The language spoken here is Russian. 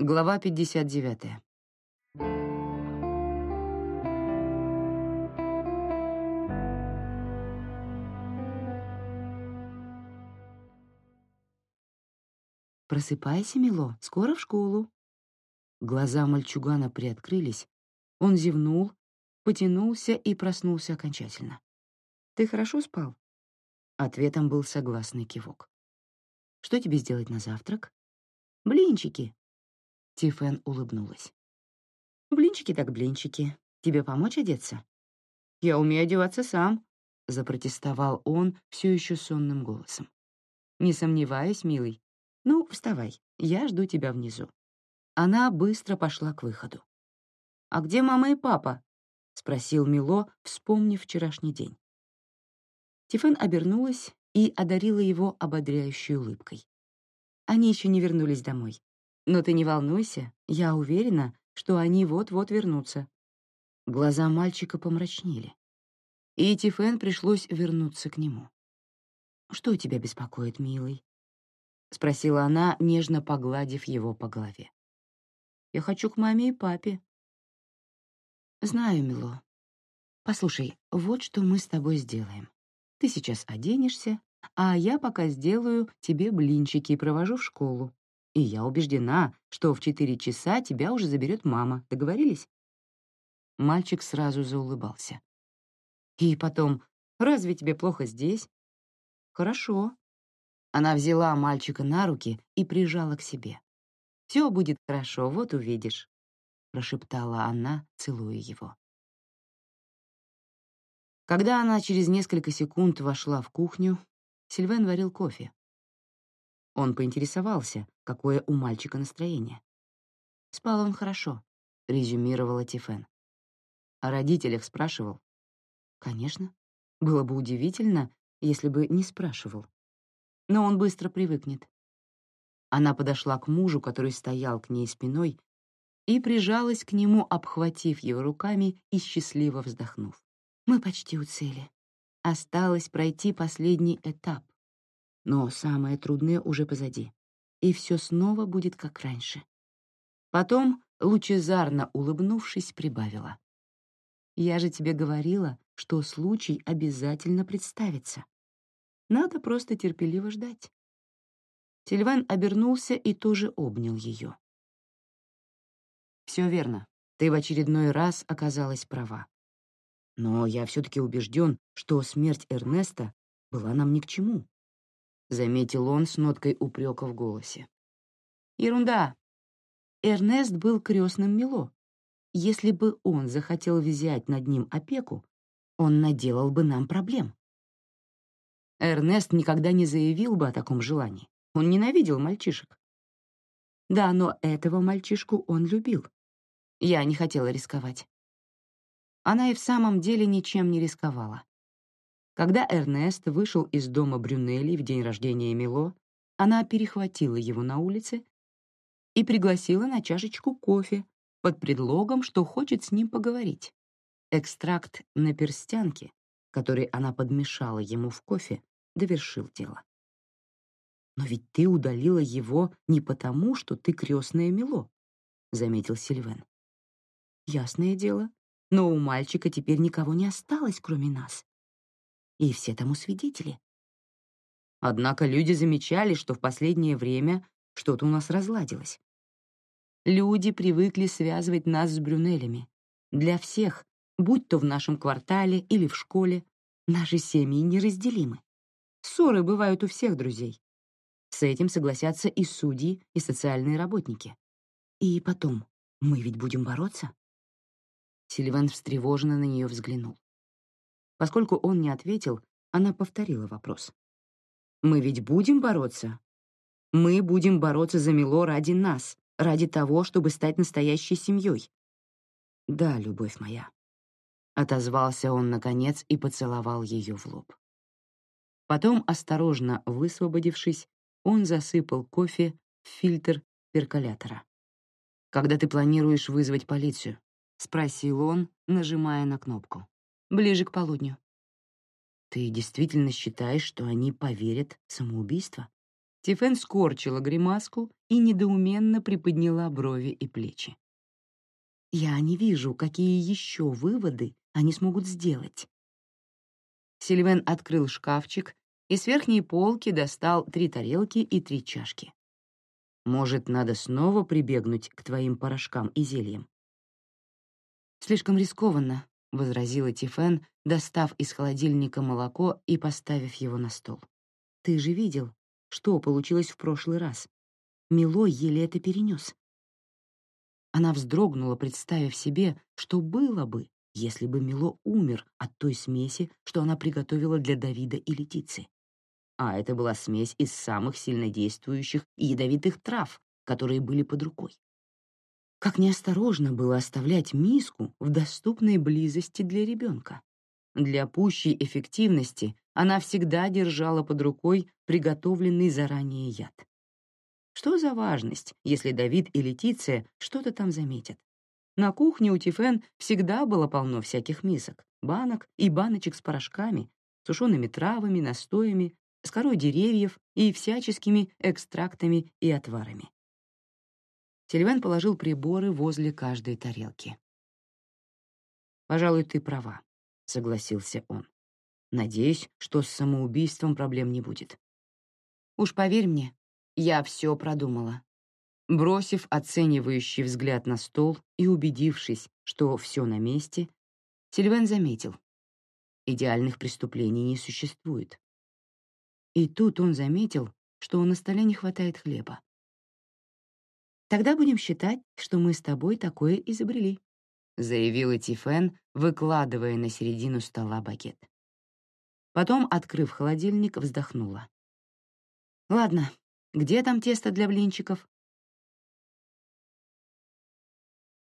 Глава 59. «Просыпайся, Мило, скоро в школу». Глаза мальчугана приоткрылись, он зевнул, потянулся и проснулся окончательно. «Ты хорошо спал?» Ответом был согласный кивок. «Что тебе сделать на завтрак?» «Блинчики». Тифен улыбнулась. «Блинчики так блинчики. Тебе помочь одеться?» «Я умею одеваться сам», — запротестовал он все еще сонным голосом. «Не сомневаюсь, милый. Ну, вставай, я жду тебя внизу». Она быстро пошла к выходу. «А где мама и папа?» — спросил Мило, вспомнив вчерашний день. Тифен обернулась и одарила его ободряющей улыбкой. Они еще не вернулись домой. Но ты не волнуйся, я уверена, что они вот-вот вернутся. Глаза мальчика помрачнели. И Тифен пришлось вернуться к нему. «Что тебя беспокоит, милый?» — спросила она, нежно погладив его по голове. «Я хочу к маме и папе», «Знаю, Мило. Послушай, вот что мы с тобой сделаем. Ты сейчас оденешься, а я пока сделаю тебе блинчики и провожу в школу. И я убеждена, что в четыре часа тебя уже заберет мама. Договорились?» Мальчик сразу заулыбался. «И потом, разве тебе плохо здесь?» «Хорошо». Она взяла мальчика на руки и прижала к себе. «Все будет хорошо, вот увидишь». — прошептала она, целуя его. Когда она через несколько секунд вошла в кухню, Сильвен варил кофе. Он поинтересовался, какое у мальчика настроение. «Спал он хорошо», — резюмировала Тифен. «О родителях спрашивал?» «Конечно. Было бы удивительно, если бы не спрашивал. Но он быстро привыкнет». Она подошла к мужу, который стоял к ней спиной и прижалась к нему, обхватив его руками и счастливо вздохнув. «Мы почти у цели. Осталось пройти последний этап. Но самое трудное уже позади, и все снова будет как раньше». Потом, лучезарно улыбнувшись, прибавила. «Я же тебе говорила, что случай обязательно представится. Надо просто терпеливо ждать». Сильван обернулся и тоже обнял ее. Все верно. Ты в очередной раз оказалась права. Но я все-таки убежден, что смерть Эрнеста была нам ни к чему. Заметил он с ноткой упрека в голосе. Ерунда. Эрнест был крестным Мило. Если бы он захотел взять над ним опеку, он наделал бы нам проблем. Эрнест никогда не заявил бы о таком желании. Он ненавидел мальчишек. Да, но этого мальчишку он любил. Я не хотела рисковать. Она и в самом деле ничем не рисковала. Когда Эрнест вышел из дома Брюнелли в день рождения Мило, она перехватила его на улице и пригласила на чашечку кофе под предлогом, что хочет с ним поговорить. Экстракт на перстянке, который она подмешала ему в кофе, довершил дело. «Но ведь ты удалила его не потому, что ты крестная Мило», — заметил Сильвен. Ясное дело, но у мальчика теперь никого не осталось, кроме нас. И все тому свидетели. Однако люди замечали, что в последнее время что-то у нас разладилось. Люди привыкли связывать нас с брюнелями. Для всех, будь то в нашем квартале или в школе, наши семьи неразделимы. Ссоры бывают у всех друзей. С этим согласятся и судьи, и социальные работники. И потом, мы ведь будем бороться. Сильван встревоженно на нее взглянул. Поскольку он не ответил, она повторила вопрос. «Мы ведь будем бороться? Мы будем бороться за Мило ради нас, ради того, чтобы стать настоящей семьей». «Да, любовь моя», — отозвался он наконец и поцеловал ее в лоб. Потом, осторожно высвободившись, он засыпал кофе в фильтр перколятора. «Когда ты планируешь вызвать полицию?» — спросил он, нажимая на кнопку. «Ближе к полудню». «Ты действительно считаешь, что они поверят в самоубийство?» Стефен скорчила гримаску и недоуменно приподняла брови и плечи. «Я не вижу, какие еще выводы они смогут сделать». Сильвен открыл шкафчик и с верхней полки достал три тарелки и три чашки. «Может, надо снова прибегнуть к твоим порошкам и зельям?» «Слишком рискованно», — возразила Тифен, достав из холодильника молоко и поставив его на стол. «Ты же видел, что получилось в прошлый раз. Мило еле это перенес. Она вздрогнула, представив себе, что было бы, если бы Мило умер от той смеси, что она приготовила для Давида и Летицы. А это была смесь из самых сильнодействующих и ядовитых трав, которые были под рукой. Как неосторожно было оставлять миску в доступной близости для ребенка. Для пущей эффективности она всегда держала под рукой приготовленный заранее яд. Что за важность, если Давид и Летиция что-то там заметят? На кухне у Тифен всегда было полно всяких мисок, банок и баночек с порошками, сушеными травами, настоями, с корой деревьев и всяческими экстрактами и отварами. Сильвен положил приборы возле каждой тарелки. «Пожалуй, ты права», — согласился он. «Надеюсь, что с самоубийством проблем не будет». «Уж поверь мне, я все продумала». Бросив оценивающий взгляд на стол и убедившись, что все на месте, Сильвен заметил. Идеальных преступлений не существует. И тут он заметил, что на столе не хватает хлеба. Тогда будем считать, что мы с тобой такое изобрели», — заявила Тифен, выкладывая на середину стола багет. Потом, открыв холодильник, вздохнула. «Ладно, где там тесто для блинчиков?»